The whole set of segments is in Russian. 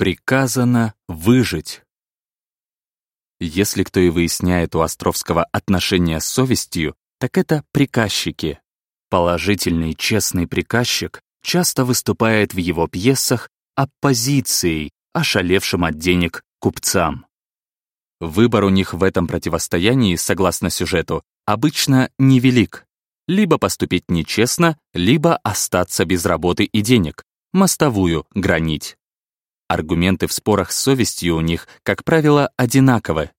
Приказано выжить. Если кто и выясняет у Островского отношения с совестью, так это приказчики. Положительный, честный приказчик часто выступает в его пьесах оппозицией, ошалевшим от денег купцам. Выбор у них в этом противостоянии, согласно сюжету, обычно невелик. Либо поступить нечестно, либо остаться без работы и денег, мостовую гранить. Аргументы в спорах с совестью у них, как правило, одинаковы.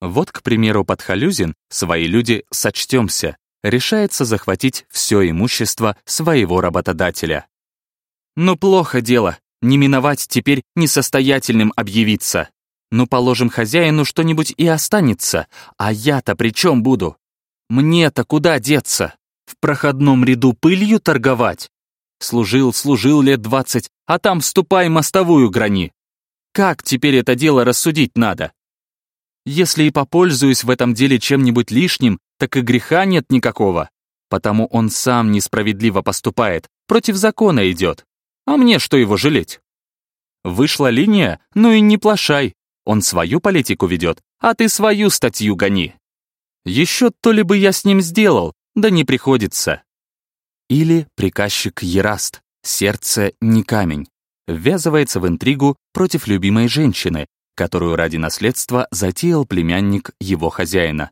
Вот, к примеру, Подхалюзин, свои люди сочтемся, решается захватить все имущество своего работодателя. Ну плохо дело, не миновать теперь несостоятельным объявиться. Ну, положим, хозяину что-нибудь и останется, а я-то при чем буду? Мне-то куда деться? В проходном ряду пылью торговать? Служил, служил лет двадцать, а там ступай мостовую грани. Как теперь это дело рассудить надо? Если и попользуюсь в этом деле чем-нибудь лишним, так и греха нет никакого. Потому он сам несправедливо поступает, против закона идет. А мне что его жалеть? Вышла линия, ну и не плашай. Он свою политику ведет, а ты свою статью гони. Еще то ли бы я с ним сделал, да не приходится. Или приказчик Ераст, сердце не камень, ввязывается в интригу против любимой женщины, которую ради наследства затеял племянник его хозяина.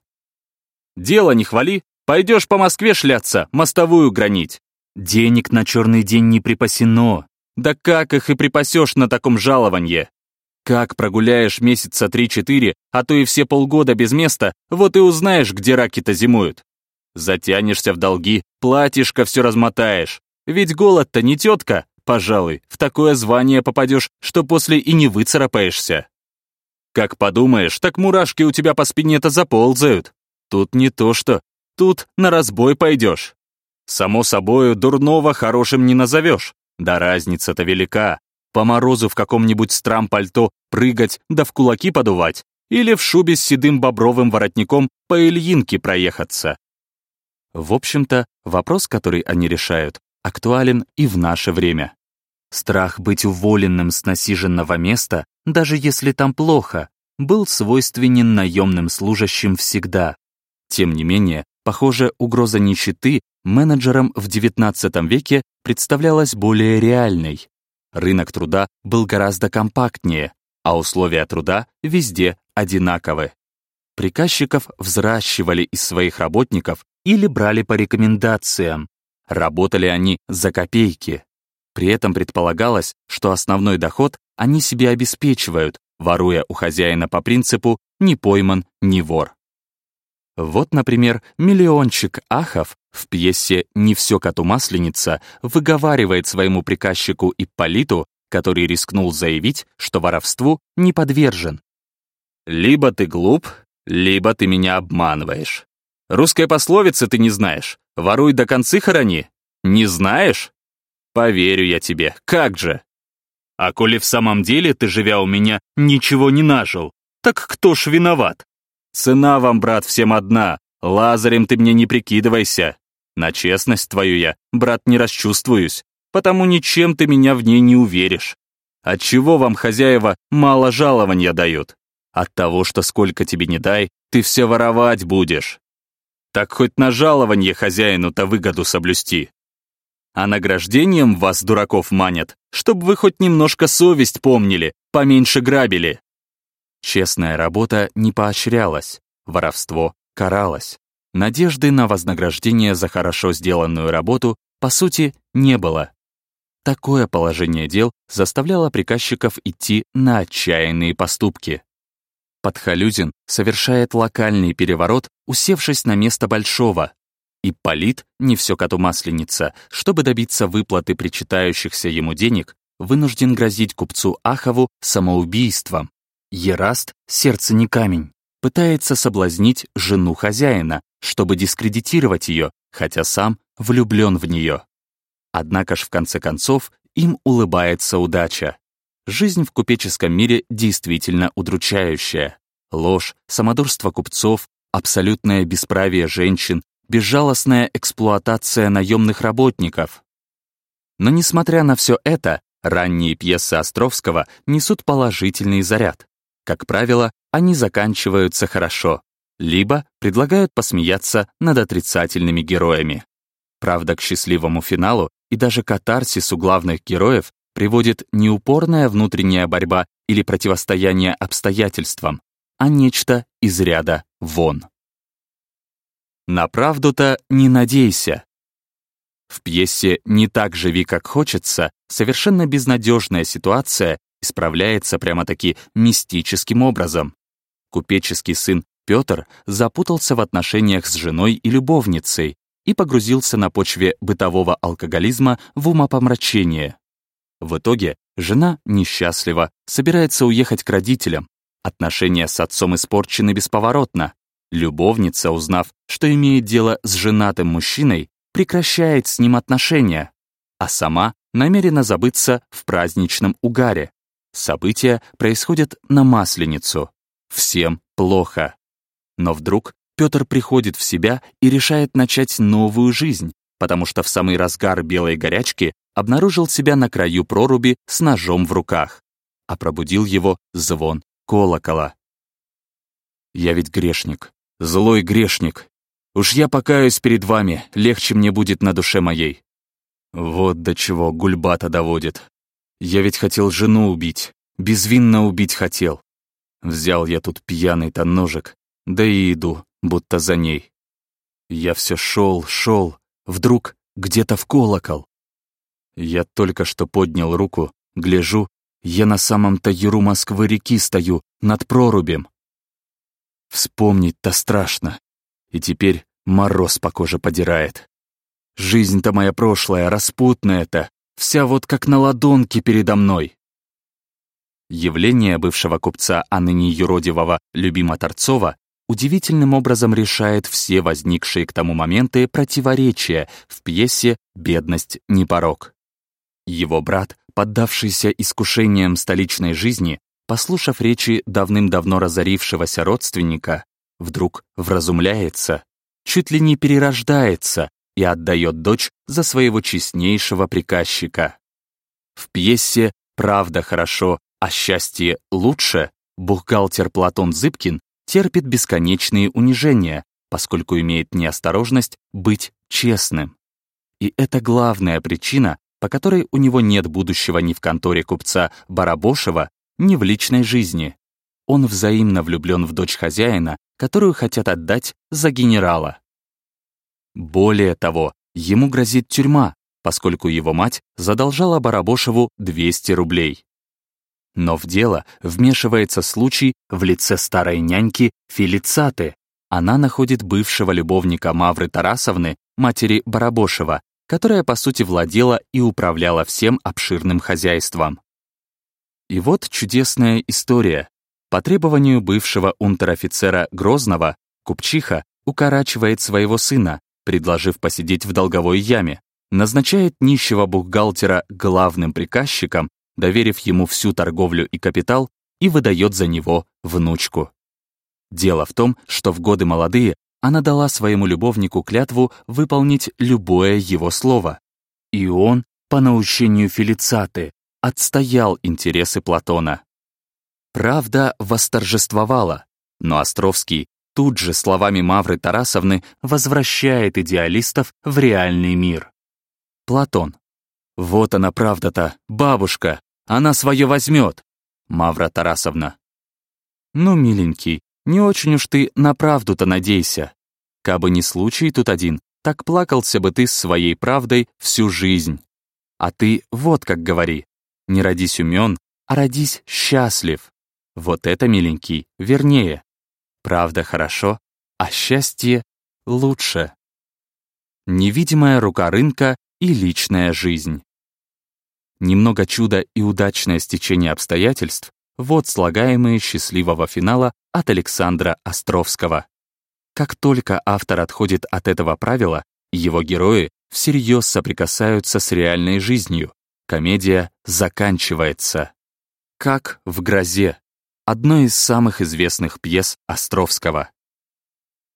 «Дело не хвали, пойдешь по Москве шляться, мостовую гранить. Денег на черный день не припасено. Да как их и припасешь на таком жалованье? Как прогуляешь месяца три-четыре, а то и все полгода без места, вот и узнаешь, где раки-то зимуют. Затянешься в долги, платьишко все размотаешь. Ведь голод-то не тетка, пожалуй, в такое звание попадешь, что после и не выцарапаешься. Как подумаешь, так мурашки у тебя по спине-то заползают. Тут не то что, тут на разбой пойдешь. Само собою, дурного хорошим не назовешь. Да разница-то велика. По морозу в каком-нибудь страм-пальто прыгать да в кулаки подувать. Или в шубе с седым бобровым воротником по Ильинке проехаться. В общем-то, вопрос, который они решают, актуален и в наше время. Страх быть уволенным с насиженного места, даже если там плохо, был свойственен наемным служащим всегда. Тем не менее, похоже, угроза нищеты менеджерам в XIX веке представлялась более реальной. Рынок труда был гораздо компактнее, а условия труда везде одинаковы. Приказчиков взращивали из своих работников или брали по рекомендациям. Работали они за копейки. При этом предполагалось, что основной доход они себе обеспечивают, воруя у хозяина по принципу «не пойман, не вор». Вот, например, миллиончик Ахов в пьесе «Не все коту масленица» выговаривает своему приказчику Ипполиту, который рискнул заявить, что воровству не подвержен. «Либо ты глуп, либо ты меня обманываешь. Русская пословица ты не знаешь. Воруй до концы хорони. Не знаешь? Поверю я тебе, как же. А коли в самом деле ты, живя у меня, ничего не нажил, так кто ж виноват? Цена вам, брат, всем одна. Лазарем ты мне не прикидывайся. На честность твою я, брат, не расчувствуюсь, потому ничем ты меня в ней не уверишь. Отчего вам, хозяева, мало жалования дают? От того, что сколько тебе не дай, ты все воровать будешь. Так хоть на жалование хозяину-то выгоду соблюсти. А награждением вас, дураков, манят, чтобы вы хоть немножко совесть помнили, поменьше грабили. Честная работа не поощрялась, воровство каралось. Надежды на вознаграждение за хорошо сделанную работу, по сути, не было. Такое положение дел заставляло приказчиков идти на отчаянные поступки. Подхалюзин совершает локальный переворот, усевшись на место Большого. И Полит, не все коту масленица, чтобы добиться выплаты причитающихся ему денег, вынужден грозить купцу Ахову самоубийством. Ераст, сердце не камень, пытается соблазнить жену хозяина, чтобы дискредитировать ее, хотя сам влюблен в нее. Однако ж в конце концов им улыбается удача. Жизнь в купеческом мире действительно удручающая. Ложь, самодурство купцов, абсолютное бесправие женщин, безжалостная эксплуатация наемных работников. Но несмотря на все это, Ранние пьесы Островского несут положительный заряд. Как правило, они заканчиваются хорошо, либо предлагают посмеяться над отрицательными героями. Правда, к счастливому финалу и даже катарсису главных героев приводит не упорная внутренняя борьба или противостояние обстоятельствам, а нечто из ряда вон. На правду-то не надейся. В пьесе «Не так живи, как хочется» совершенно безнадежная ситуация исправляется прямо-таки мистическим образом. Купеческий сын Петр запутался в отношениях с женой и любовницей и погрузился на почве бытового алкоголизма в умопомрачение. В итоге жена несчастлива, собирается уехать к родителям. Отношения с отцом испорчены бесповоротно. Любовница, узнав, что имеет дело с женатым мужчиной, прекращает с ним отношения, а сама намерена забыться в праздничном угаре. События происходят на Масленицу. Всем плохо. Но вдруг Петр приходит в себя и решает начать новую жизнь, потому что в самый разгар белой горячки обнаружил себя на краю проруби с ножом в руках, а пробудил его звон колокола. «Я ведь грешник, злой грешник. Уж я покаюсь перед вами, легче мне будет на душе моей». Вот до чего гульбата доводит. Я ведь хотел жену убить, безвинно убить хотел. Взял я тут пьяный-то ножик, да и иду, будто за ней. Я все шел, шел, вдруг где-то в колокол. Я только что поднял руку, гляжу, я на самом-то яру Москвы-реки стою, над прорубем. Вспомнить-то страшно, и теперь мороз по коже подирает. Жизнь-то моя прошлая, распутная-то, вся вот как на ладонке передо мной. Явление бывшего купца, а ныне юродивого Любима Торцова удивительным образом решает все возникшие к тому моменты противоречия в пьесе «Бедность не порог». Его брат, поддавшийся искушениям столичной жизни, послушав речи давным-давно разорившегося родственника, вдруг вразумляется, чуть ли не перерождается и отдает дочь за своего честнейшего приказчика. В пьесе «Правда хорошо, а счастье лучше» бухгалтер Платон Зыбкин терпит бесконечные унижения, поскольку имеет неосторожность быть честным. И это главная причина, по которой у него нет будущего ни в конторе купца Барабошева, ни в личной жизни. Он взаимно влюблен в дочь хозяина, которую хотят отдать за генерала. Более того, ему грозит тюрьма, поскольку его мать задолжала Барабошеву 200 рублей. Но в дело вмешивается случай в лице старой няньки Фелицаты. Она находит бывшего любовника Мавры Тарасовны, матери Барабошева, которая, по сути, владела и управляла всем обширным хозяйством. И вот чудесная история. По требованию бывшего унтер-офицера Грозного, купчиха укорачивает своего сына, предложив посидеть в долговой яме, назначает нищего бухгалтера главным приказчиком, доверив ему всю торговлю и капитал, и выдает за него внучку. Дело в том, что в годы молодые она дала своему любовнику клятву выполнить любое его слово. И он, по наущению Фелицаты, отстоял интересы Платона. Правда восторжествовала, но Островский тут же словами Мавры Тарасовны возвращает идеалистов в реальный мир. Платон. Вот она правда-то, бабушка, она свое возьмет. Мавра Тарасовна. Ну, миленький, не очень уж ты на правду-то надейся. Кабы не случай тут один, так плакался бы ты с своей правдой всю жизнь. А ты вот как говори, не родись умен, а родись счастлив. Вот это, миленький, вернее. Правда хорошо, а счастье лучше. Невидимая рука рынка и личная жизнь. Немного чуда и удачное стечение обстоятельств — вот слагаемые счастливого финала от Александра Островского. Как только автор отходит от этого правила, его герои всерьез соприкасаются с реальной жизнью. Комедия заканчивается. Как в грозе одной из самых известных пьес Островского.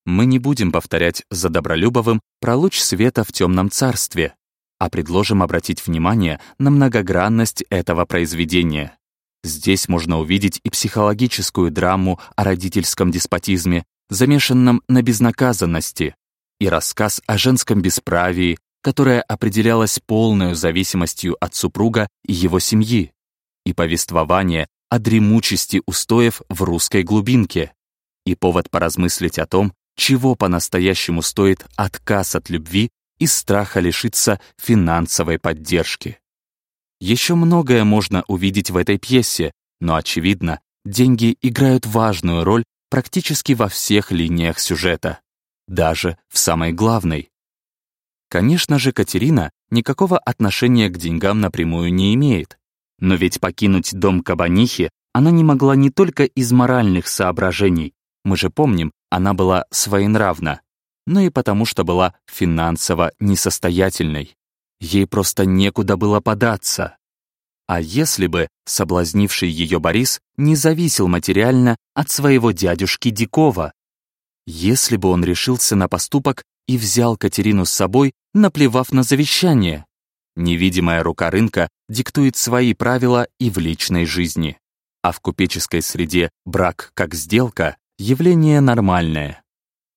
Мы не будем повторять за Добролюбовым про луч света в темном царстве. а предложим обратить внимание на многогранность этого произведения. Здесь можно увидеть и психологическую драму о родительском деспотизме, замешанном на безнаказанности, и рассказ о женском бесправии, которое определялось полной зависимостью от супруга и его семьи, и повествование о дремучести устоев в русской глубинке, и повод поразмыслить о том, чего по-настоящему стоит отказ от любви из страха лишиться финансовой поддержки. Еще многое можно увидеть в этой пьесе, но, очевидно, деньги играют важную роль практически во всех линиях сюжета, даже в самой главной. Конечно же, Катерина никакого отношения к деньгам напрямую не имеет, но ведь покинуть дом Кабанихи она не могла не только из моральных соображений, мы же помним, она была своенравна, но и потому, что была финансово несостоятельной. Ей просто некуда было податься. А если бы соблазнивший ее Борис не зависел материально от своего дядюшки Дикова? Если бы он решился на поступок и взял Катерину с собой, наплевав на завещание? Невидимая рука рынка диктует свои правила и в личной жизни. А в купеческой среде брак как сделка — явление нормальное.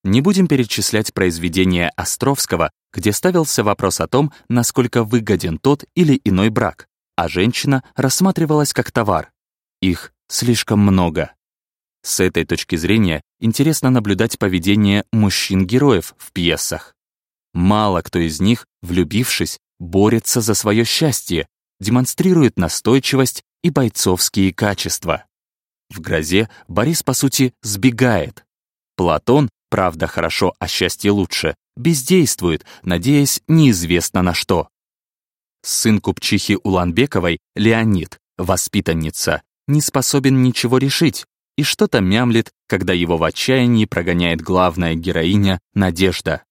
Не будем перечислять произведения Островского, где ставился вопрос о том, насколько выгоден тот или иной брак, а женщина рассматривалась как товар. Их слишком много. С этой точки зрения интересно наблюдать поведение мужчин-героев в пьесах. Мало кто из них, влюбившись, борется за свое счастье, демонстрирует настойчивость и бойцовские качества. В «Грозе» Борис, по сути, сбегает. Платон правда хорошо, а счастье лучше, бездействует, надеясь неизвестно на что. Сын купчихи Уланбековой, Леонид, воспитанница, не способен ничего решить и что-то мямлит, когда его в отчаянии прогоняет главная героиня Надежда.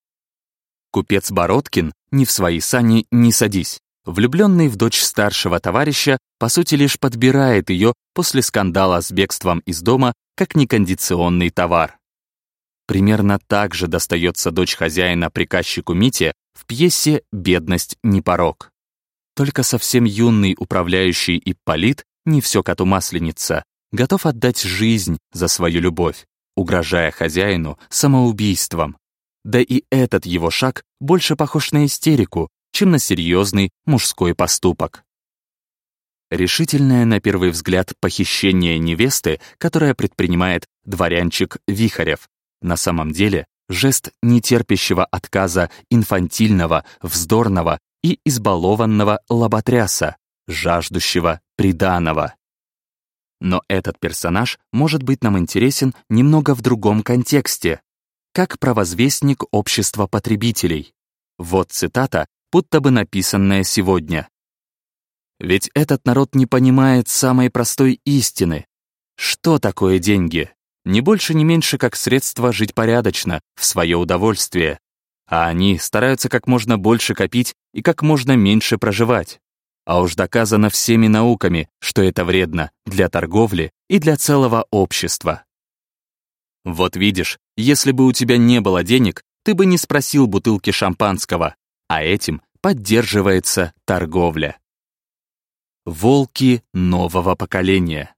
Купец Бородкин «Ни в свои сани не садись». Влюбленный в дочь старшего товарища, по сути, лишь подбирает ее после скандала с бегством из дома как некондиционный товар. Примерно так же достается дочь хозяина приказчику Мите в пьесе «Бедность не порог». Только совсем юный управляющий Ипполит, не все коту масленица, готов отдать жизнь за свою любовь, угрожая хозяину самоубийством. Да и этот его шаг больше похож на истерику, чем на серьезный мужской поступок. Решительное на первый взгляд похищение невесты, которое предпринимает дворянчик Вихарев, на самом деле, жест нетерпящего отказа инфантильного, вздорного и избалованного лоботряса, жаждущего приданого. Но этот персонаж может быть нам интересен немного в другом контексте, как провозвестник общества потребителей. Вот цитата, будто бы написанная сегодня. Ведь этот народ не понимает самой простой истины. Что такое деньги? Не больше, не меньше, как средство жить порядочно, в свое удовольствие. А они стараются как можно больше копить и как можно меньше проживать. А уж доказано всеми науками, что это вредно для торговли и для целого общества. Вот видишь, если бы у тебя не было денег, ты бы не спросил бутылки шампанского, а этим поддерживается торговля. Волки нового поколения.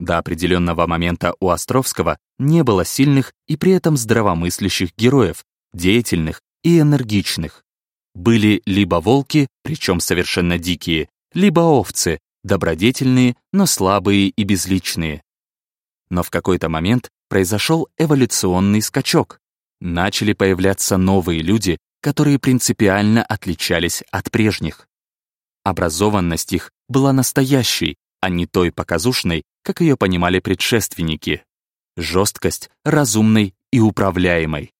До определенного момента у Островского не было сильных и при этом здравомыслящих героев, деятельных и энергичных. Были либо волки, причем совершенно дикие, либо овцы, добродетельные, но слабые и безличные. Но в какой-то момент произошел эволюционный скачок. Начали появляться новые люди, которые принципиально отличались от прежних. Образованность их была настоящей, а не той показушной, как ее понимали предшественники. Жесткость разумной и управляемой.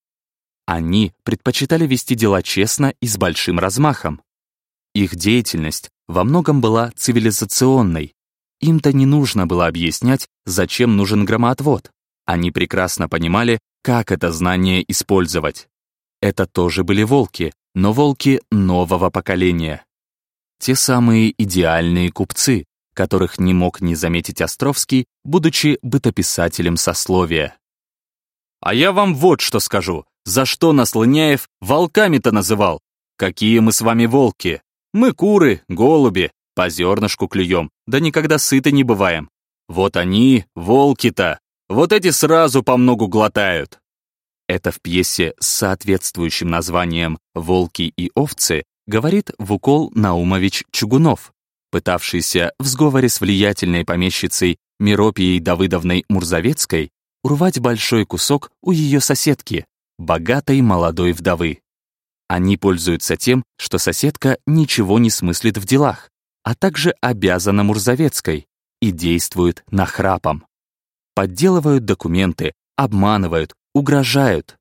Они предпочитали вести дела честно и с большим размахом. Их деятельность во многом была цивилизационной. Им-то не нужно было объяснять, зачем нужен громоотвод. Они прекрасно понимали, как это знание использовать. Это тоже были волки, но волки нового поколения. Те самые идеальные купцы, которых не мог не заметить Островский, будучи бытописателем сословия. «А я вам вот что скажу, за что нас Лыняев волками-то называл? Какие мы с вами волки? Мы куры, голуби, по зернышку клюем, да никогда сыты не бываем. Вот они, волки-то, вот эти сразу по многу глотают. Это в пьесе с соответствующим названием «Волки и овцы» говорит Вукол Наумович Чугунов, пытавшийся в сговоре с влиятельной помещицей Миропией Давыдовной Мурзовецкой урвать большой кусок у ее соседки, богатой молодой вдовы. Они пользуются тем, что соседка ничего не смыслит в делах, а также обязана Мурзовецкой и действуют нахрапом. Подделывают документы, обманывают, угрожают.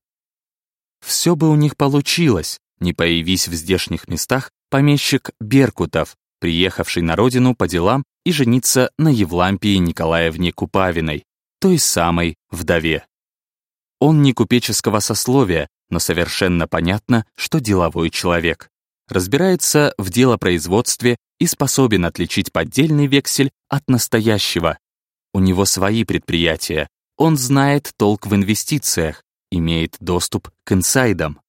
Все бы у них получилось, не появись в здешних местах помещик Беркутов, приехавший на родину по делам и жениться на Евлампии Николаевне Купавиной, той самой вдове. Он не купеческого сословия, но совершенно понятно, что деловой человек. Разбирается в делопроизводстве и способен отличить поддельный вексель от настоящего. У него свои предприятия, он знает толк в инвестициях, имеет доступ к инсайдам.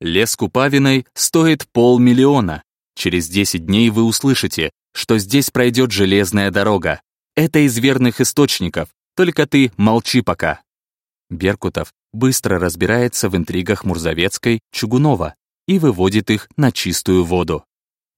Лес Купавиной стоит полмиллиона. Через 10 дней вы услышите, что здесь пройдет железная дорога. Это из верных источников, только ты молчи пока. Беркутов быстро разбирается в интригах Мурзовецкой, Чугунова и выводит их на чистую воду.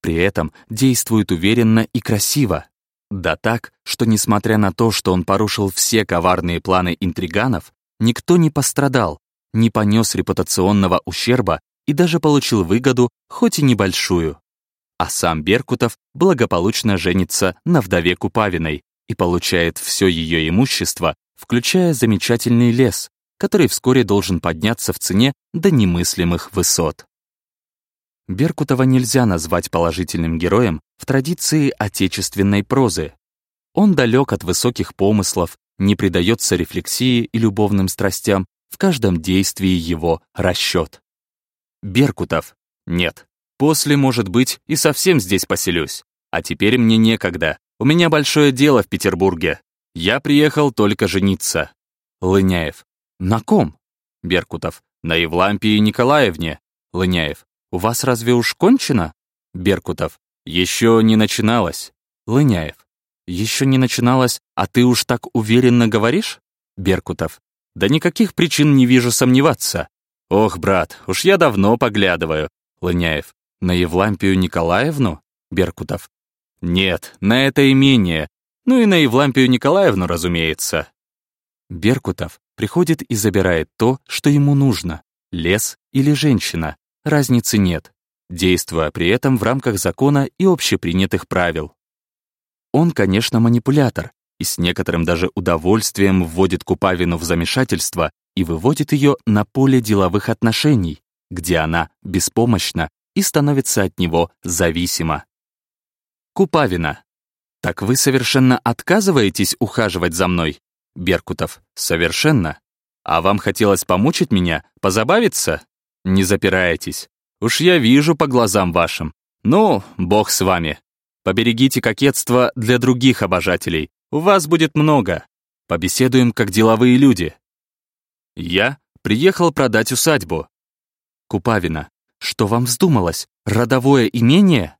При этом действует уверенно и красиво. Да так, что несмотря на то, что он порушил все коварные планы интриганов, никто не пострадал, не понес репутационного ущерба и даже получил выгоду, хоть и небольшую. А сам Беркутов благополучно женится на вдове Купавиной и получает все ее имущество, включая замечательный лес, который вскоре должен подняться в цене до немыслимых высот. Беркутова нельзя назвать положительным героем в традиции отечественной прозы. Он далек от высоких помыслов, не предается рефлексии и любовным страстям, в каждом действии его расчет. Беркутов. Нет. После, может быть, и совсем здесь поселюсь. А теперь мне некогда. У меня большое дело в Петербурге. Я приехал только жениться. Лыняев. На ком? Беркутов. На Евлампии Николаевне. Лыняев. «У вас разве уж кончено?» Беркутов. «Еще не начиналось». Лыняев. «Еще не начиналось, а ты уж так уверенно говоришь?» Беркутов. «Да никаких причин не вижу сомневаться». «Ох, брат, уж я давно поглядываю». Лыняев. «На Евлампию Николаевну?» Беркутов. «Нет, на это имение. Ну и на Евлампию Николаевну, разумеется». Беркутов приходит и забирает то, что ему нужно — лес или женщина, разницы нет, действуя при этом в рамках закона и общепринятых правил. Он, конечно, манипулятор, и с некоторым даже удовольствием вводит Купавину в замешательство и выводит ее на поле деловых отношений, где она беспомощна и становится от него зависима. Купавина. «Так вы совершенно отказываетесь ухаживать за мной?» Беркутов. «Совершенно. А вам хотелось помучить меня, позабавиться?» Не запирайтесь. Уж я вижу по глазам вашим. Ну, бог с вами. Поберегите кокетство для других обожателей. У вас будет много. Побеседуем как деловые люди. Я приехал продать усадьбу. Купавина. Что вам вздумалось? Родовое имение?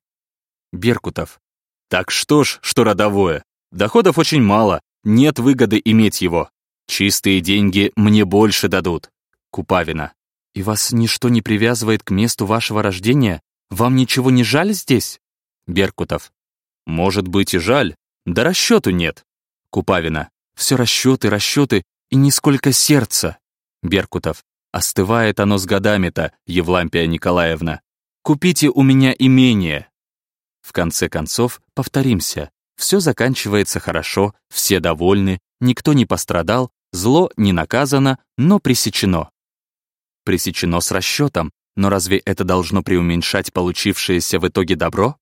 Беркутов. Так что ж, что родовое? Доходов очень мало, нет выгоды иметь его. Чистые деньги мне больше дадут. Купавина. И вас ничто не привязывает к месту вашего рождения? Вам ничего не жаль здесь? Беркутов. Может быть и жаль, да расчету нет. Купавина. Все расчеты, расчеты и нисколько сердца. Беркутов. Остывает оно с годами-то, Евлампия Николаевна. Купите у меня имение. В конце концов, повторимся. Все заканчивается хорошо, все довольны, никто не пострадал, зло не наказано, но пресечено пресечено с расчетом, но разве это должно преуменьшать получившееся в итоге добро?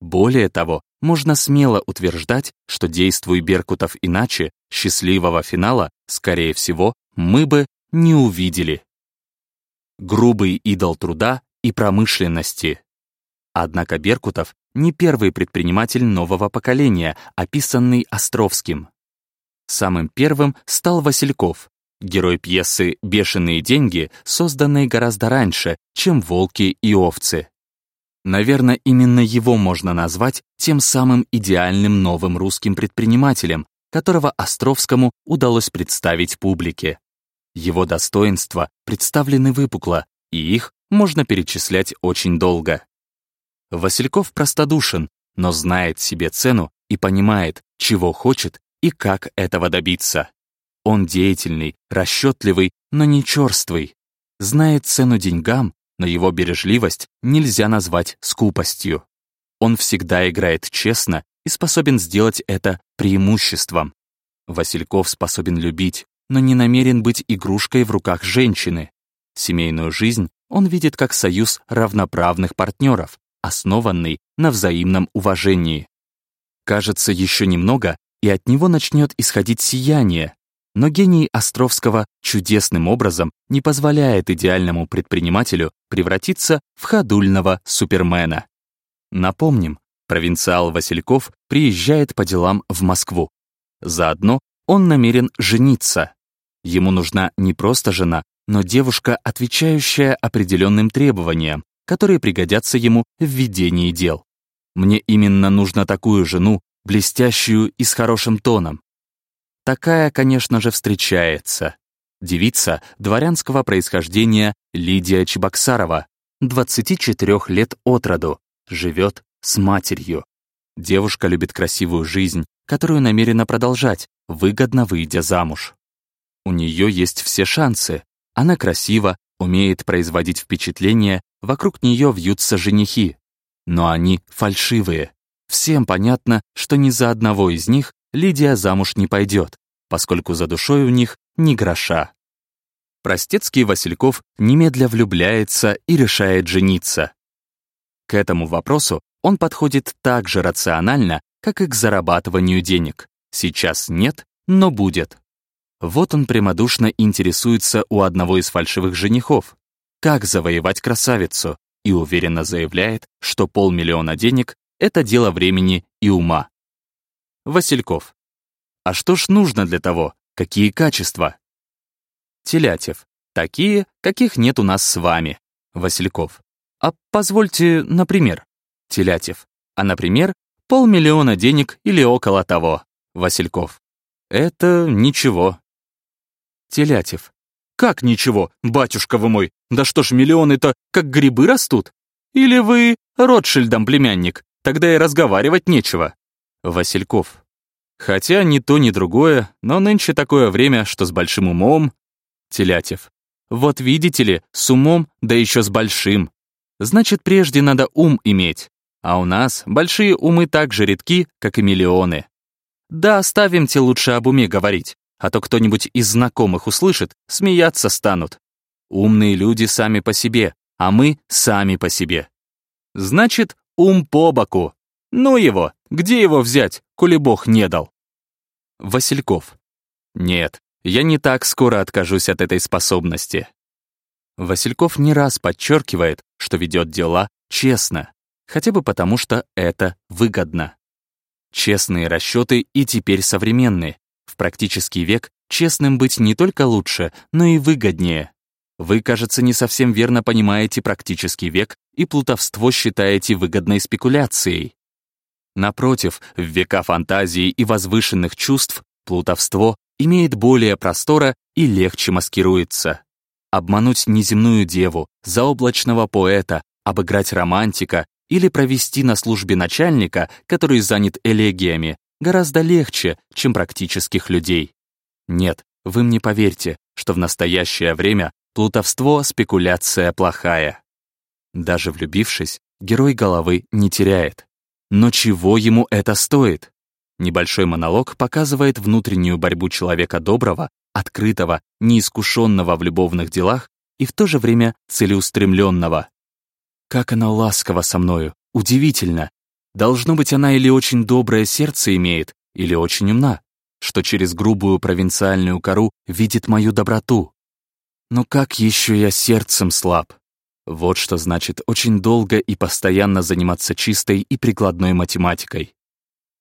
Более того, можно смело утверждать, что действуй Беркутов иначе, счастливого финала, скорее всего, мы бы не увидели. Грубый идол труда и промышленности. Однако Беркутов не первый предприниматель нового поколения, описанный Островским. Самым первым стал Васильков, герой пьесы «Бешеные деньги», созданной гораздо раньше, чем «Волки и овцы». Наверное, именно его можно назвать тем самым идеальным новым русским предпринимателем, которого Островскому удалось представить публике. Его достоинства представлены выпукло, и их можно перечислять очень долго. Васильков простодушен, но знает себе цену и понимает, чего хочет и как этого добиться. Он деятельный, расчетливый, но не черствый. Знает цену деньгам но его бережливость нельзя назвать скупостью. Он всегда играет честно и способен сделать это преимуществом. Васильков способен любить, но не намерен быть игрушкой в руках женщины. Семейную жизнь он видит как союз равноправных партнеров, основанный на взаимном уважении. Кажется, еще немного, и от него начнет исходить сияние, но гений Островского чудесным образом не позволяет идеальному предпринимателю превратиться в ходульного супермена. Напомним, провинциал Васильков приезжает по делам в Москву. Заодно он намерен жениться. Ему нужна не просто жена, но девушка, отвечающая определенным требованиям, которые пригодятся ему в ведении дел. Мне именно нужно такую жену, блестящую и с хорошим тоном. Такая, конечно же, встречается. Девица дворянского происхождения Лидия Чебоксарова, 24 лет от роду, живет с матерью. Девушка любит красивую жизнь, которую намерена продолжать, выгодно выйдя замуж. У нее есть все шансы. Она красива, умеет производить впечатление, вокруг нее вьются женихи. Но они фальшивые. Всем понятно, что ни за одного из них Лидия замуж не пойдет, поскольку за душой у них ни гроша. Простецкий Васильков немедля влюбляется и решает жениться. К этому вопросу он подходит так же рационально, как и к зарабатыванию денег. Сейчас нет, но будет. Вот он прямодушно интересуется у одного из фальшивых женихов, как завоевать красавицу, и уверенно заявляет, что полмиллиона денег — это дело времени и ума. Васильков. А что ж нужно для того? Какие качества? Телятев. Такие, каких нет у нас с вами. Васильков. А позвольте, например. Телятев. А, например, полмиллиона денег или около того. Васильков. Это ничего. Телятев. Как ничего, батюшка вы мой? Да что ж, миллионы-то как грибы растут? Или вы Ротшильдом племянник? Тогда и разговаривать нечего. Васильков. Хотя ни то, ни другое, но нынче такое время, что с большим умом... Телятев. Вот видите ли, с умом, да еще с большим. Значит, прежде надо ум иметь. А у нас большие умы так же редки, как и миллионы. Да, оставимте лучше об уме говорить, а то кто-нибудь из знакомых услышит, смеяться станут. Умные люди сами по себе, а мы сами по себе. Значит, ум по боку. Ну его, где его взять, коли Бог не дал? Васильков. Нет, я не так скоро откажусь от этой способности. Васильков не раз подчеркивает, что ведет дела честно, хотя бы потому, что это выгодно. Честные расчеты и теперь современные. Практический век честным быть не только лучше, но и выгоднее. Вы, кажется, не совсем верно понимаете практический век и плутовство считаете выгодной спекуляцией. Напротив, в века фантазии и возвышенных чувств плутовство имеет более простора и легче маскируется. Обмануть неземную деву, заоблачного поэта, обыграть романтика или провести на службе начальника, который занят элегиями, гораздо легче, чем практических людей. Нет, вы мне поверьте, что в настоящее время плутовство — спекуляция плохая. Даже влюбившись, герой головы не теряет. Но чего ему это стоит? Небольшой монолог показывает внутреннюю борьбу человека доброго, открытого, неискушенного в любовных делах и в то же время целеустремленного. Как она ласкова со мною, удивительно. Должно быть, она или очень доброе сердце имеет, или очень умна, что через грубую провинциальную кору видит мою доброту. Но как еще я сердцем слаб? Вот что значит очень долго и постоянно заниматься чистой и прикладной математикой.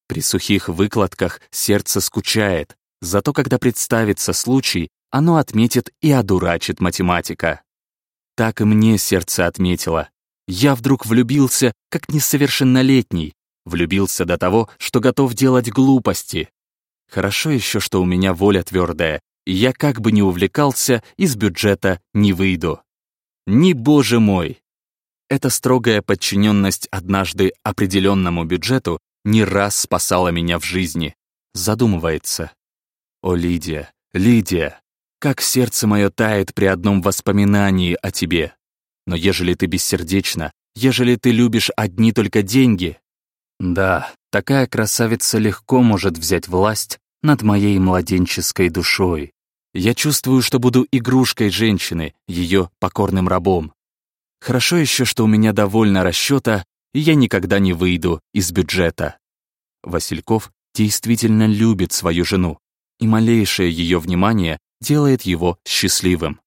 При сухих выкладках сердце скучает, зато когда представится случай, оно отметит и одурачит математика. Так и мне сердце отметило. Я вдруг влюбился, как несовершеннолетний, влюбился до того, что готов делать глупости. Хорошо еще, что у меня воля твердая, я как бы не увлекался, из бюджета не выйду. Не боже мой! Эта строгая подчиненность однажды определенному бюджету не раз спасала меня в жизни. Задумывается. О, Лидия, Лидия, как сердце мое тает при одном воспоминании о тебе. Но ежели ты бессердечна, ежели ты любишь одни только деньги, да, такая красавица легко может взять власть над моей младенческой душой. Я чувствую, что буду игрушкой женщины, ее покорным рабом. Хорошо еще, что у меня довольно расчета, и я никогда не выйду из бюджета. Васильков действительно любит свою жену, и малейшее ее внимание делает его счастливым.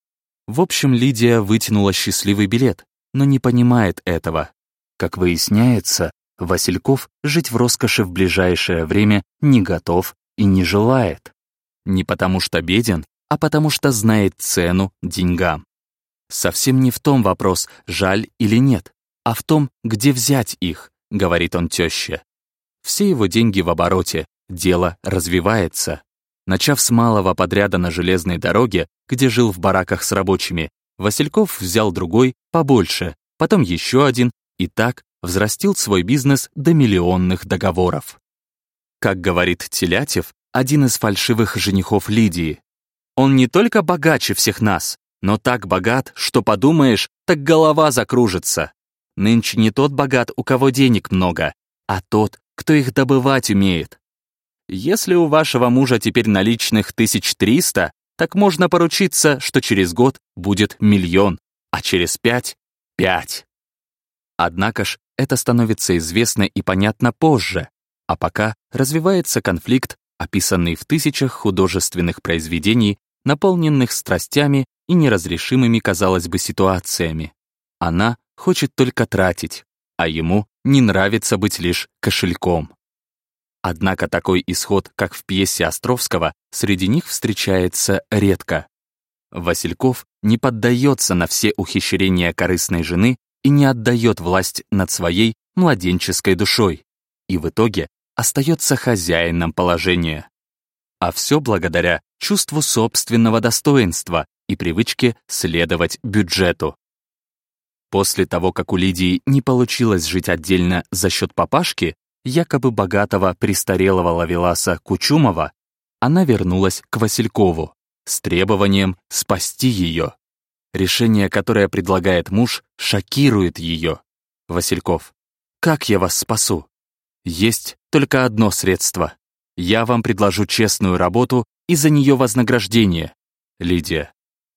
В общем, Лидия вытянула счастливый билет, но не понимает этого. Как выясняется, Васильков жить в роскоши в ближайшее время не готов и не желает. Не потому что беден, а потому что знает цену деньгам. Совсем не в том вопрос, жаль или нет, а в том, где взять их, говорит он тёще. Все его деньги в обороте, дело развивается. Начав с малого подряда на железной дороге, где жил в бараках с рабочими, Васильков взял другой, побольше, потом еще один, и так взрастил свой бизнес до миллионных договоров. Как говорит Телятев, один из фальшивых женихов Лидии, он не только богаче всех нас, но так богат, что подумаешь, так голова закружится. Нынче не тот богат, у кого денег много, а тот, кто их добывать умеет. Если у вашего мужа теперь наличных тысяч триста, так можно поручиться, что через год будет миллион, а через пять — пять. Однако ж это становится известно и понятно позже, а пока развивается конфликт, описанный в тысячах художественных произведений, наполненных страстями и неразрешимыми, казалось бы, ситуациями. Она хочет только тратить, а ему не нравится быть лишь кошельком. Однако такой исход, как в пьесе Островского, среди них встречается редко. Васильков не поддается на все ухищрения корыстной жены и не отдает власть над своей младенческой душой, и в итоге остается хозяином положения. А все благодаря чувству собственного достоинства и привычке следовать бюджету. После того, как у Лидии не получилось жить отдельно за счет папашки, якобы богатого престарелого лавеласа Кучумова, она вернулась к Василькову с требованием спасти ее. Решение, которое предлагает муж, шокирует ее. Васильков. Как я вас спасу? Есть только одно средство. Я вам предложу честную работу и за нее вознаграждение. Лидия.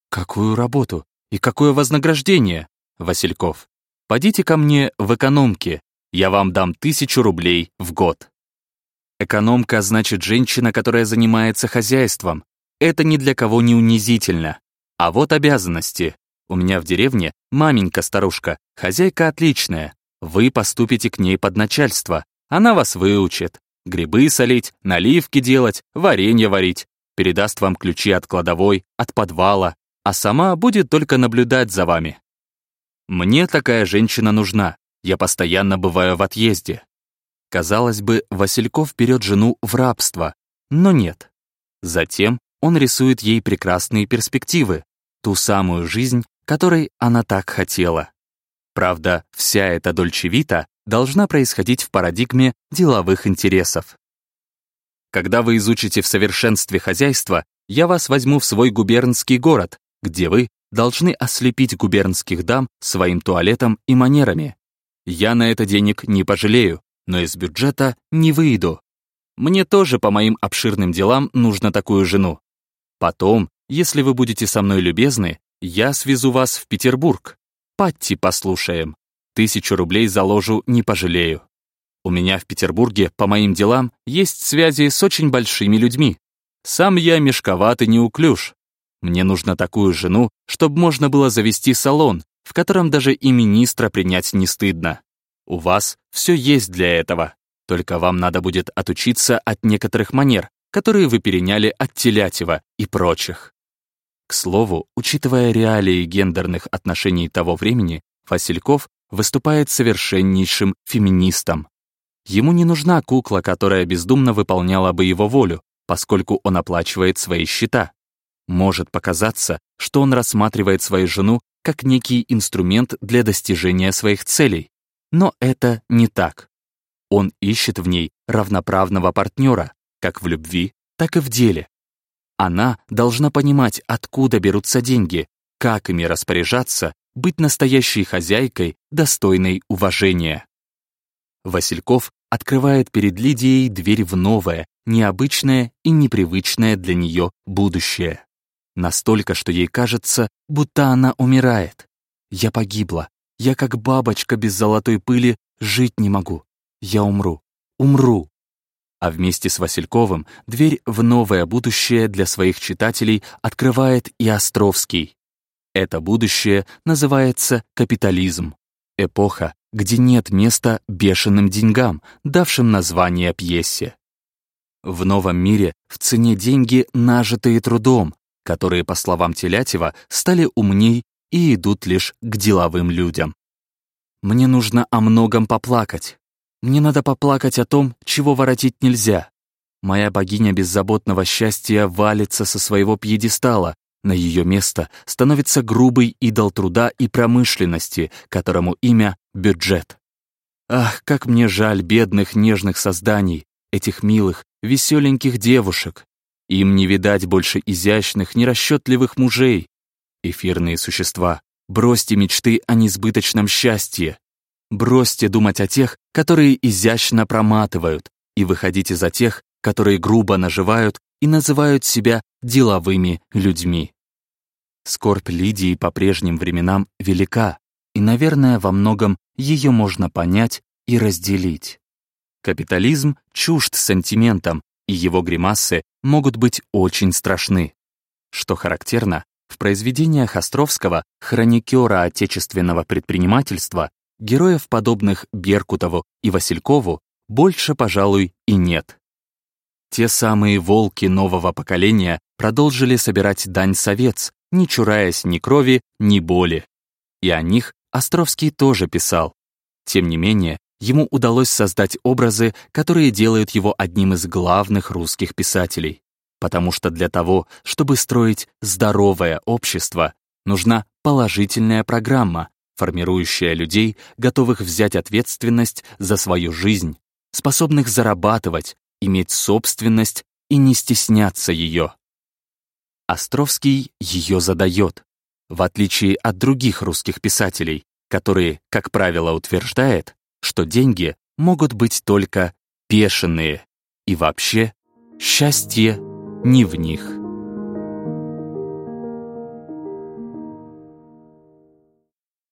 Какую работу? И какое вознаграждение? Васильков. Подите ко мне в экономке. Я вам дам тысячу рублей в год. Экономка значит женщина, которая занимается хозяйством. Это ни для кого не унизительно. А вот обязанности. У меня в деревне маменька-старушка, хозяйка отличная. Вы поступите к ней под начальство. Она вас выучит. Грибы солить, наливки делать, варенье варить. Передаст вам ключи от кладовой, от подвала, а сама будет только наблюдать за вами. Мне такая женщина нужна. Я постоянно бываю в отъезде. Казалось бы, Васильков берет жену в рабство, но нет. Затем он рисует ей прекрасные перспективы, ту самую жизнь, которой она так хотела. Правда, вся эта дольчевита должна происходить в парадигме деловых интересов. Когда вы изучите в совершенстве хозяйство, я вас возьму в свой губернский город, где вы должны ослепить губернских дам своим туалетом и манерами. Я на это денег не пожалею, но из бюджета не выйду. Мне тоже по моим обширным делам нужно такую жену. Потом, если вы будете со мной любезны, я свезу вас в Петербург. Патти послушаем. Тысячу рублей заложу, не пожалею. У меня в Петербурге, по моим делам, есть связи с очень большими людьми. Сам я мешковат и неуклюж. Мне нужна такую жену, чтобы можно было завести салон, в котором даже и министра принять не стыдно. У вас все есть для этого. Только вам надо будет отучиться от некоторых манер, которые вы переняли от Телятева и прочих. К слову, учитывая реалии гендерных отношений того времени, Васильков выступает совершеннейшим феминистом. Ему не нужна кукла, которая бездумно выполняла бы его волю, поскольку он оплачивает свои счета. Может показаться, что он рассматривает свою жену как некий инструмент для достижения своих целей. Но это не так. Он ищет в ней равноправного партнера, как в любви, так и в деле. Она должна понимать, откуда берутся деньги, как ими распоряжаться, быть настоящей хозяйкой, достойной уважения. Васильков открывает перед Лидией дверь в новое, необычное и непривычное для нее будущее. Настолько, что ей кажется, будто она умирает. Я погибла. Я как бабочка без золотой пыли жить не могу. Я умру. Умру. А вместе с Васильковым дверь в новое будущее для своих читателей открывает и Островский. Это будущее называется капитализм. Эпоха, где нет места бешеным деньгам, давшим название пьесе. В новом мире в цене деньги, нажитые трудом, которые, по словам Телятева, стали умней и идут лишь к деловым людям. Мне нужно о многом поплакать. Мне надо поплакать о том, чего воротить нельзя. Моя богиня беззаботного счастья валится со своего пьедестала, на ее место становится грубый идол труда и промышленности, которому имя — бюджет. Ах, как мне жаль бедных нежных созданий, этих милых, веселеньких девушек. Им не видать больше изящных, нерасчетливых мужей. Эфирные существа, бросьте мечты о несбыточном счастье. Бросьте думать о тех, которые изящно проматывают, и выходите за тех, которые грубо наживают и называют себя деловыми людьми. Скорбь Лидии по прежним временам велика, и, наверное, во многом ее можно понять и разделить. Капитализм чужд сантиментам, и его гримасы могут быть очень страшны. Что характерно, в произведениях Островского, хроникера отечественного предпринимательства, героев, подобных Беркутову и Василькову, больше, пожалуй, и нет. Те самые волки нового поколения продолжили собирать дань совец, не чураясь ни крови, ни боли. И о них Островский тоже писал. Тем не менее, ему удалось создать образы, которые делают его одним из главных русских писателей. Потому что для того, чтобы строить здоровое общество, нужна положительная программа, формирующая людей, готовых взять ответственность за свою жизнь, способных зарабатывать, иметь собственность и не стесняться ее. Островский ее задает, в отличие от других русских писателей, которые, как правило, утверждают, что деньги могут быть только бешеные, и вообще счастье не в них.